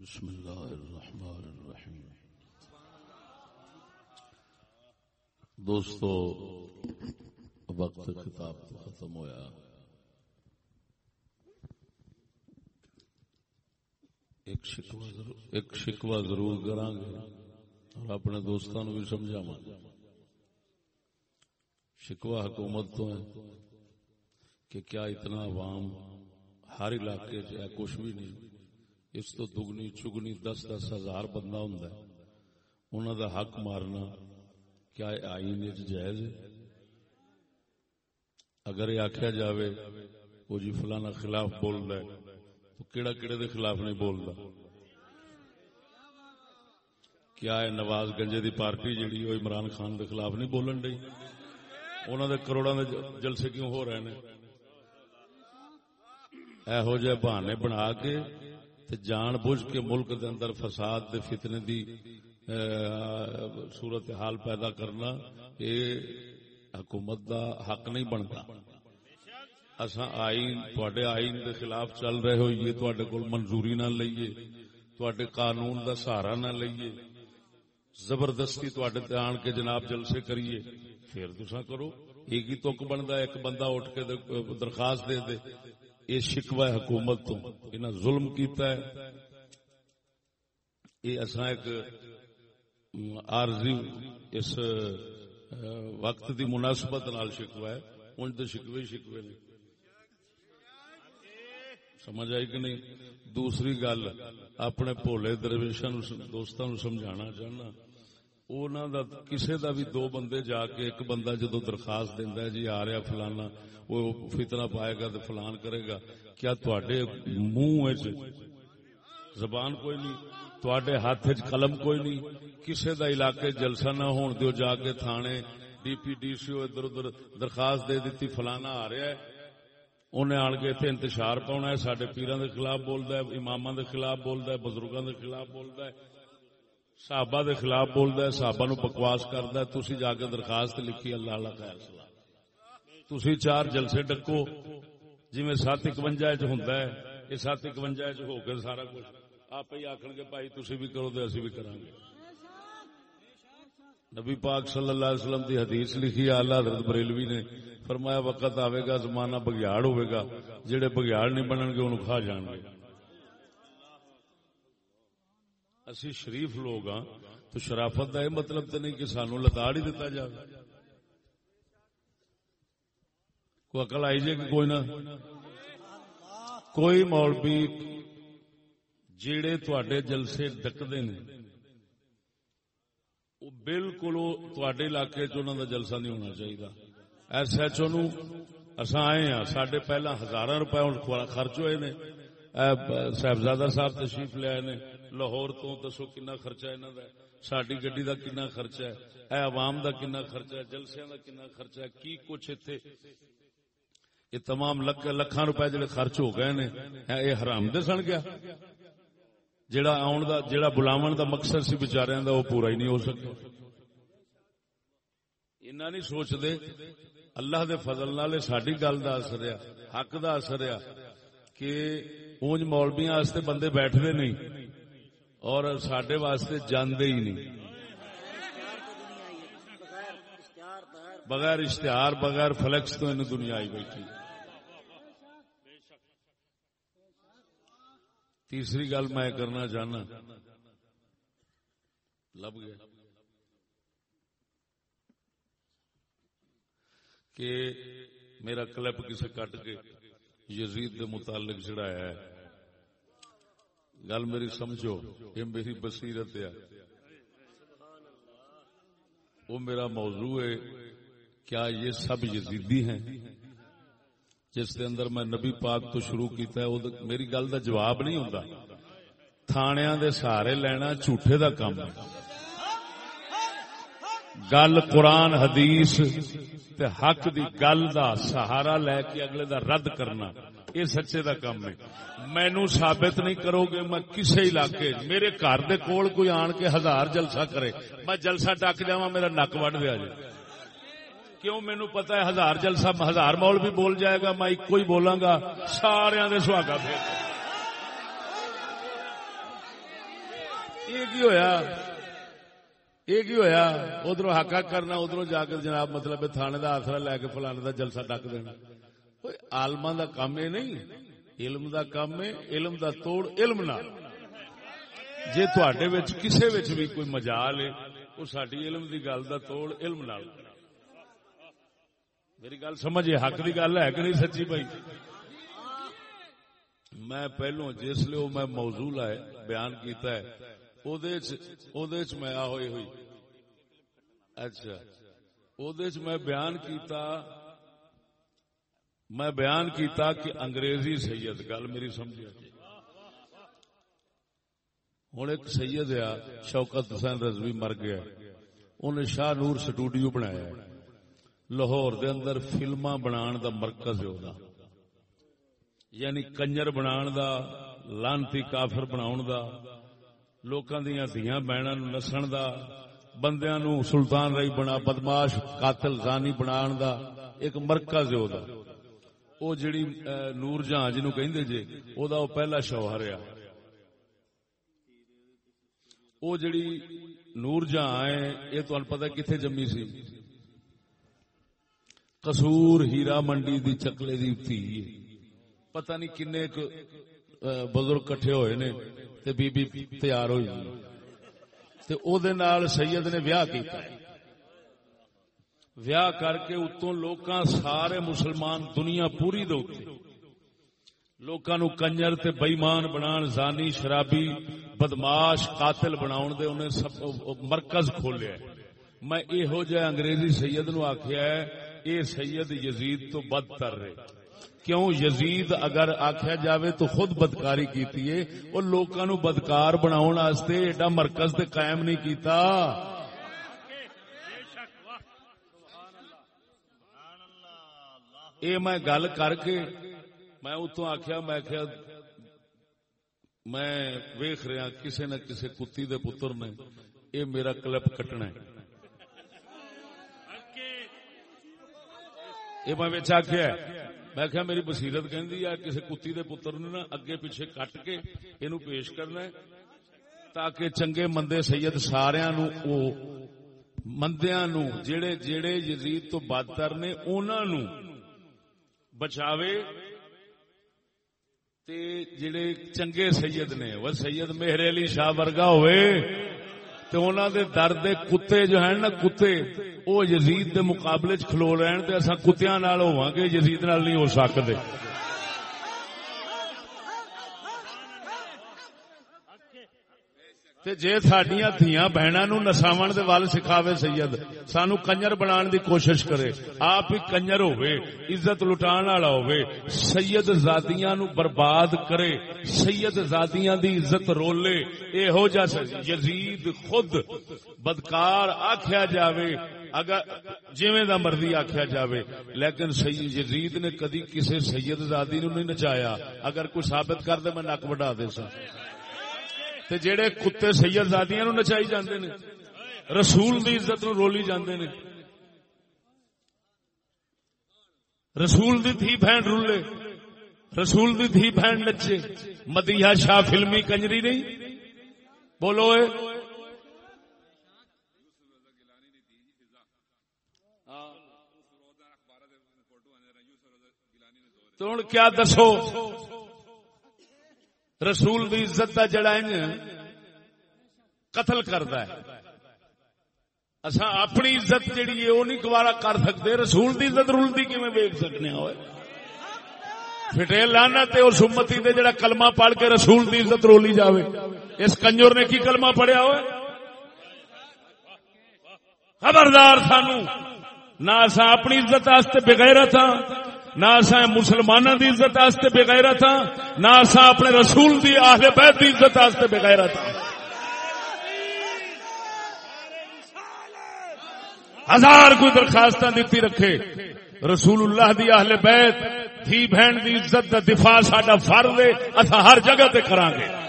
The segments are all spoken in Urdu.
بسم الله الرحمن الرحیم۔ دوستو، وقت خطاب تو ختم ہویا۔ ایک شکوہ ضرور، ایک شکوہ ضرور کریں گے اور اپنے دوستوں بھی سمجھاواں۔ شکوہ حکومت تو ہے کہ کیا اتنا عوام ہر علاقے چ کچھ بھی نہیں۔ اس تو دگنی چگنی دس دس ہزار بندہ ہوں انہوں دا حق مارنا کیا آئین جائز ہے؟ اگر یہ آخیا جاوے وہ جی فلانا خلاف بول رہا ہے، تو کیڑا کیڑے دے خلاف نہیں بول رہا کیا ہے نواز گنجے دی پارٹی جیڑی وہ عمران خان دے خلاف نہیں بولن ڈی انہوں دے کروڑوں دے جلسے کیوں ہو رہے ہیں ایہو جہ بہانے بنا کے تے جان بوجھ کے ملک دے اندر فساد دے فتنے دی صورت حال پیدا کرنا یہ حکومت دا حق نہیں بنتا۔ اصا آئین تھوڑے آئین دے خلاف چل رہے ہوئیے تھوڑے کول منظوری نہ لئیے تھوڑے قانون دا سہارا نہ لئیے۔ زبردستی تھوڑے تے آن کے جناب جلسے کریے۔ پھر تسا کرو، ایک ہی توک بندا، ایک بندہ اٹھ کے درخواست دے دے۔ یہ شکوا حکومت تو انہیں ظلم کیتا ہے۔ یہ اصا ایک عارضی اس وقت دی مناسبت نال شکوا ہے۔ ان تو شکوے شکوے نے۔ سمجھ آئی کہ نہیں؟ دوسری گل، اپنے بھولے درویشا دوستوں سمجھانا چاہنا۔ کسی دا بھی دو بندے جا کے ایک بندہ جدو درخواست دینا جی آ رہا فلانا وہ فتنہ پائے گا تو فلان کرے گا کیا تھوڑے منہ زبان کوئی نہیں تھوڑے ہاتھ قلم کوئی نہیں کسی دا علاقے جلسہ نہ ہون دیو جا کے تھانے ڈی پی ڈی سی ادھر ادھر درخواست دے دیتی فلانا آ رہا ہے انہیں آن کے انتشار پاؤنا ہے سڈے پیران دے خلاف بولتا ہے امام دے خلاف بولتا ہے بزرگوں دے خلاف بولتا ہے صحابہ دے خلاف بولتا ہے، صحابہ نو بکواس کرتا ہے، تسی جا کے درخواست لکھی، اللہ اللہ خیر سلام تسی چار جلسے ڈکو جی میں سات اکوجا ہوں یہ سات اکوجا ہو کے سارا کچھ۔ آپ ہی آخر گے، بھائی تسی بھی کرو تو اسی بھی کریں گے نبی پاک صلی اللہ علیہ وسلم دی حدیث لکھی آلہ حضرت بریلوی نے فرمایا، وقت آئے گا، زمانہ بگیاڑ ہوئے گا جہے بگیاڑ نہیں بنن گے انہوں کھا جان گے۔ اسی شریف لوگ ہاں تو شرافت کا یہ مطلب تو نہیں کہ سانو لتاڑ ہی دتا جائے کوئی اکل آئی جائے کہ کوئی نہ؟ کوئی مولوی جیڑے تھوڑے جلسے ڈکتے نے وہ بالکل تھوڑے علاقے چ جلسہ نہیں ہونا چاہیے ایس ایچ او نو اصا آئے ہاں سڈے پہلا ہزار روپے خرچ ہوئے نے۔ صاحبزادہ صاحب تشریف لے آئے نے، لاہور تو دسو کنا خرچہ انہوں کا ساری گڈی کا کنا خرچہ ہے، اے عوام دا کنا خرچہ ہے جلسے دا کنا خرچہ ہے، کی کچھ اتنے یہ تمام لکھ لکھان روپے جڑے خرچ ہو گئے نے یہ حرام دے سن گیا۔ جڑا آن دا جڑا بلاون دا مقصد سی بچاریاں دا، وہ پورا ہی نہیں ہو سکتا اینا نہیں سوچ دے اللہ دے فضل نال ساڈی گل دا اثر ہے، حق دا اثر ہے کہ اونج مولویاں واسطے بندے بیٹھدے نہیں اور سڈے واسطے جانے ہی نہیں بغیر اشتہار بغیر فلیکس تو ان دنیا آئی بیٹھی تیسری گل میں کرنا چاہنا لب گیا کہ میرا کلپ کسے کٹ کے یزید کے متعلق چڑھایا ہے۔ گل میری سمجھو، یہ میری بصیرت ہے۔ وہ میرا موضوع ہے، کیا یہ سب یزیدی ہیں؟ جس کے اندر میں نبی پاک تو شروع کیتا ہے میری گل کا جواب نہیں ہوتا تھانیا دے سہارے لینا جھوٹے دا کام ہے۔ گل قرآن حدیث تے حق دی گل دا سہارا لے کے اگلے دا رد کرنا، یہ سچے دا کام ہے۔ مینو ثابت نہیں کرو گے، میں کسی علاقے، میرے گھر دے کول کوئی آن کے ہزار جلسہ کرے، میں جلسہ ڈک جا میرا نک وڈ دیا جائے کیوں مینو پتا ہے ہزار جلسہ، ہزار مول بھی بول جائے گا، میں ایک ہی بولاں گا سارے دے سہاگا پھر۔ یہ کی ہویا؟ یہ کی ہویا؟ ادھر حقا کرنا ادھر جا کے جناب مطلب تھانے دا آسرا لے کے فلانے دا جلسہ ڈک دینا۔ آلما دا کام یہ نہیں؟ علم دا کام ہے، علم دا توڑ، علم نہ۔ جی تھوڑے کسے بھی کوئی مجال ہے وہ ساری علم دی گل دا توڑ، علم نال۔ میری گل سمجھے حق دی گل ہے کہ نہیں سچی بھائی؟ میں پہلو جس لیے میں موضوع ہے بیان کیتا ہے میں آ ہوئی ہوئی اچھا میں بیان کیتا میں بیان کیتا کہ انگریزی سید گل میری سمجھ ہوں ایک سید آ شوکت حسین رضوی مر گیا انہیں شاہ نور سٹوڈیو بنایا لاہور دے اندر فلما بنا دا مرکز ہے یعنی کنجر بنا دا لانتی کافر بنا دا لوکاں دیاں دھیاں بہناں نو نسن دا بندیاں نو سلطان رہی بنا بدماش قاتل زانی بنان دا ایک مرکز ہے دا او جڑی نور جہاں جنوں کہندے جے او دا او پہلا شوہر ہے او جڑی نور جہاں ہے یہ تو پتہ کتھے جمی سی قصور ہیرا منڈی دی چکلے دی تھی پتہ نہیں کنے بزرگ کٹھے ہوئے نے تے بی بی تیار ہوئی تے او دے نال سید نے ویاہ کیتا۔ ہے ویاہ کر کے اتوں لوکاں سارے مسلمان دنیا پوری دے لوکاں نو کنجر تے بےمان بنان، زانی، شرابی، بدماش، قاتل بناون دے انہیں سب مرکز کھولیا ہے۔ میں اے ہو جائے انگریزی سید نو آکھیا ہے، اے سید یزید تو بدتر رہے کیوں یزید اگر آخیا جاوے تو خود بدکاری کیتی ہے؟ اور لوکاں نو بدکار بناون واسطے ایڈا مرکز تے قائم نہیں کیتا۔ اے میں گل کر کے میں اتوں آخیا میں آخیا میں ویخ رہا کسے نہ کسے کتی دے پتر نے، اے میرا کلپ کٹنا ہے۔ یہ میں آخیا میں کہا میری بصیرت کہندی ہے کسی کتی دے پتر نے نا اگے پیچھے کٹ کے اینو پیش کرنا ہے تاکہ چنگے مندے سید سارے نو او مندیاں نو جڑے جڑے یزید تو بدتر نے انہاں نو بچاوے تے جڑے چنگے سید نے وہ سید مہر علی شاہ ورگا ہوئے تے انہاں دے درد کتے جو ہیں نا کتے، او یزید دے مقابلے چ کھلو رہن تے اساں کتیاں نال ہوواں گے، یزید نال نہیں ہو سکدے۔ تے جے ساڈیاں دھیاں بہناں نو نساون دے ول سکھاوے سید سانو کنجر بنان دی کوشش کرے۔ آپ ہی کنجر ہوے عزت لٹان والا ہوے سید زادیاں نو برباد کرے، سید زادیاں دی عزت رولے۔ اے ہو جا یزید خود بدکار آکھیا جاوے، اگر جویں دا مرضی آکھیا جاوے۔ لیکن سید یزید نے کدی کسے سید زادی نو نہیں نچایا۔ اگر کوئی ثابت کر دے، میں نک وڈا دے سا۔ تے جڑے کتے سید زادیاں نو نچائی جاندے نے، رسول دی عزت نو رولی جاندے نے۔ رسول دی تھی بہن رولے رسول دی تھی بہن نچے۔ مدیحہ شاہ فلمی کنجری نہیں بولو اے۔ تو کیا دسو؟ رسول دی عزت کا جڑا قتل کرتا ہے۔ اصا اپنی عزت جیڑی ہے وہ نہیں گوارا کر سکتے۔ رسول دی عزت رولتی کیون ویک سکنے ہوئے فٹے لانا تے اور سمتی دے جڑا کلمہ پڑھ کے رسول دی عزت رولی جاوے۔ اس کنجور نے کی کلمہ پڑھیا ہوئے؟ خبردار سانو، نہ اصا اپنی عزت آستے بغیر تھا ہاں۔ نہ مسلمان مسلمانوں کی عزت آستے بغیر تھا، نہ اسا اپنے رسول دی آہل بیت کی عزت آستے بغیر تھا۔ ہزار کوئی درخواست دیتی رکھے۔ رسول اللہ دی اہل بیت، دھی بہن دی عزت دا دفاع ساڈا فرض ہے اصا ہر جگہ تے کران گے۔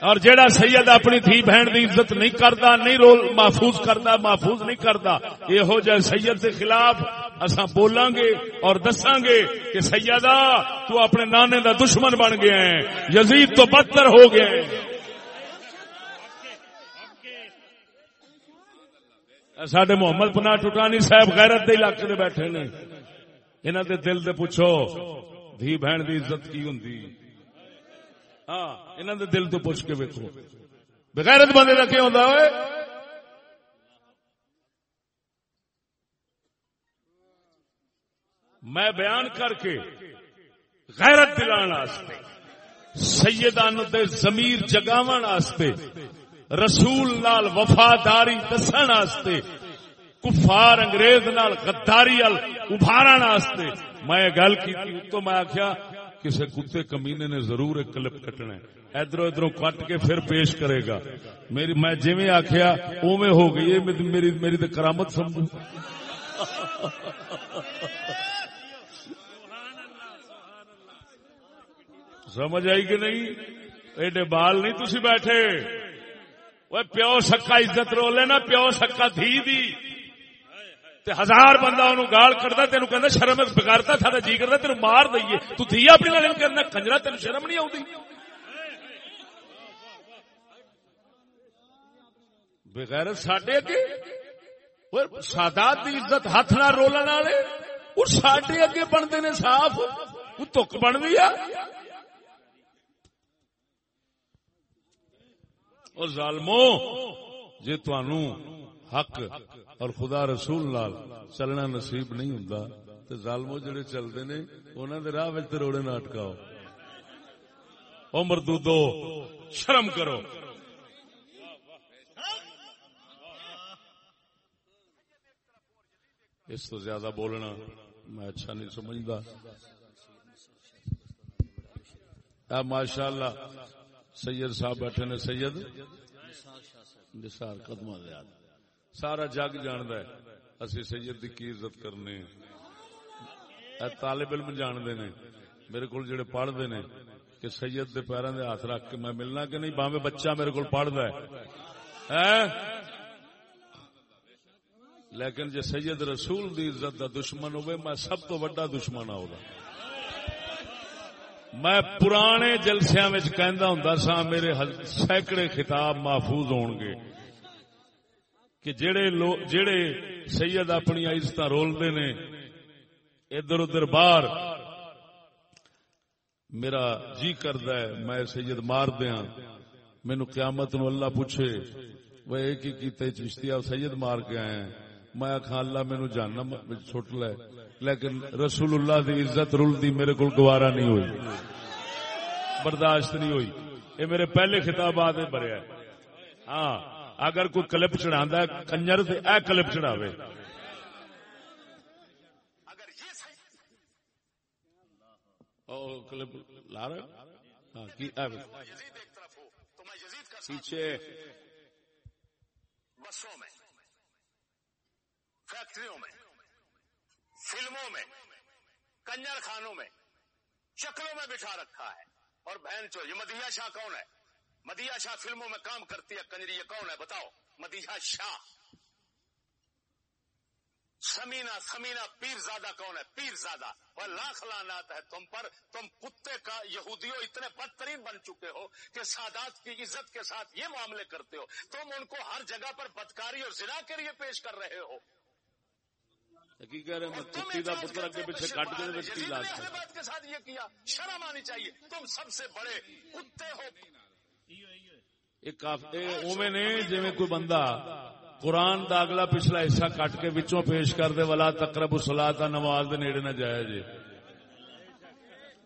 اور جیڑا سید اپنی تھی بہن دی عزت نہیں کرتا نہیں رول محفوظ کرتا محفوظ نہیں کرتا یہو جہ سید کے خلاف اصا بولاں گے اور دساں گے کہ سیدہ، تو اپنے نانے دا دشمن بن گیا ہے، یزید تو بدتر ہو گیا ہے۔ سڈے محمد پناہ ٹوٹانی صاحب غیرت دے علاقے دے بیٹھے نے۔ انہوں دے دل دے پوچھو، دھی بہن دی عزت کی ہوں ہاں انہوں دے دل تو پوچھ کے ویکو بغیرت بندے کا کیوں ہوتا ہے میں بیان کر کے غیرت دلان واسطے سیدان دے ضمیر جگاون واسطے رسول نال وفاداری دسن واسطے کفار انگریز نال غداری ال ابھارن واسطے میں گل کی، تو میں آخیا کسی کتے کمینے نے ضرور ایک کلپ کٹنا ہے۔ ادھر ادھر کٹ کے پھر پیش کرے گا۔ میری میں جی آخیا اوے ہو گئی میری میری تو کرامت سمجھو۔ سمجھ آئی کہ نہیں؟ ایڈے بال نہیں تھی بیٹھے۔ وہ پیو سکا عزت رو لینا پیو سکا دھی دی۔ تے ہزار بندہ انہوں گال کرتا تین کہ شرم بگارتا تھا جی کرتا تین مار دئیے۔ تو دھی اپنی گل کرنا کنجرا تین شرم نہیں آتی بغیر سڈے اگے؟ سادات کی عزت ہاتھ نہ رولن والے وہ سڈے اگے بنتے نے صاف۔ وہ تک بن گئی اور ظالمو جی تنوع حق اور خدا رسول لال چلنا نصیب نہیں ہوں تو ظالمو جڑے چلتے نے انہوں نے راہ روڑے نہ اٹکاؤ۔ او مردودو، شرم کرو۔ اس تو زیادہ بولنا میں اچھا نہیں سمجھتا ماشاء اللہ سید صاحب بیٹھے نے، سید۔ نثار قدم سارا جگ جاند ہے۔ اسی سید کی عزت کرنے طالب علم جانتے نے میرے کو جڑے پڑھتے نے کہ سید دے پیروں دے ہاتھ رکھ کے میں ملنا کہ نہیں باوے بچہ میرے کو پڑھتا ہے۔ لیکن جے سید رسول دی عزت دا دشمن ہوئے، میں سب تو بڑا دشمن آؤں میں پرانے جلسیا ہوں سا میرے سینکڑے خطاب محفوظ ہون گے کہ جڑے جڑے سید اپنی عزت رولتے نے، ادھر ادھر باہر، میرا جی کرد ہے، میں سید مار دیا مینو قیامت نو اللہ پوچھے، وہ ایک ہی کیتے چشتی آپ سید مار کے آئے میں آخا اللہ مینو جاننا چھٹ لے، لیکن رسول اللہ دی عزت رول دی میرے کو گوارا نہیں ہوئی۔ برداشت نہیں ہوئی۔ یہ میرے پہلے خطابات بھریا ہاں۔ اگر کوئی کلپ چڑھا کنجر تو اے کلپ چڑھاوے۔ کلپ لا رہا ہاں، پیچھے۔ بسوں میں، فیکٹریوں میں، فلموں میں، کنجر خانوں میں شکلوں میں بٹھا رکھا ہے۔ اور بہن چو، یہ مدیہ شاہ کون ہے؟ مدیہ شاہ فلموں میں کام کرتی ہے کنجری یہ کون ہے؟ بتاؤ۔ مدیہ شاہ۔ سمینا سمینا پیر زادہ کون ہے؟ پیر زادہ وہ لاکھ لانات ہے تم پر۔ تم کتے کا یہودیوں اتنے بدترین بن چکے ہو کہ سادات کی عزت کے ساتھ یہ معاملے کرتے ہو۔ تم ان کو ہر جگہ پر بدکاری اور زنا کے لیے پیش کر رہے ہو۔ بات کے ساتھ یہ کیا شرم آنی چاہیے۔ تم سب سے بڑے کتے ہو۔ اوے نے جی کوئی بندہ قرآن دا اگلا پچھلا حصہ کٹ کے وچوں پیش کر دے والا تقرب سلا تا نماز دے نیڑے نہ جائے جی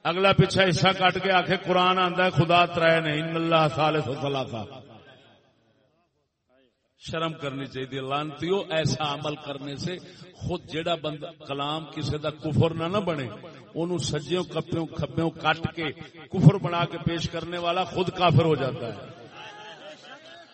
اگلا پچھا حصہ کٹ کے آخے قرآن آندا ہے، خدا ترائے نہیں ان اللہ ثالث و ثلاثہ۔ شرم کرنی چاہیے، لانتیو، ایسا عمل کرنے سے خود جیڑا بند کلام کسی دا کفر نہ نہ بنے انہوں سجیوں، کپیوں کھپیوں کٹ کے کفر بنا کے پیش کرنے والا خود کافر ہو جاتا ہے۔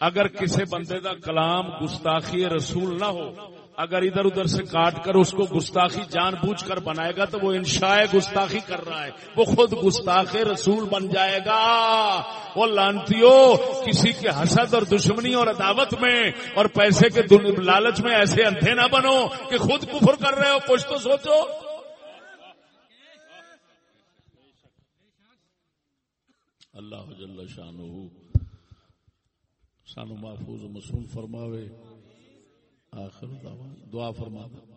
اگر کسی بندے دا کلام گستاخی رسول نہ ہو، اگر ادھر ادھر سے کاٹ کر اس کو گستاخی جان بوجھ کر بنائے گا تو وہ انشاء گستاخی کر رہا ہے۔ وہ خود گستاخ رسول بن جائے گا۔ وہ لانتیو کسی کے حسد اور دشمنی اور عداوت میں اور پیسے کے لالچ میں ایسے اندھے نہ بنو کہ خود کفر کر رہے ہو۔ کچھ تو سوچو۔ اللہ جل شانہ سانو محفوظ مسون فرماوے۔ آخر دعا فرما دو